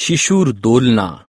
शिशुर दोलना।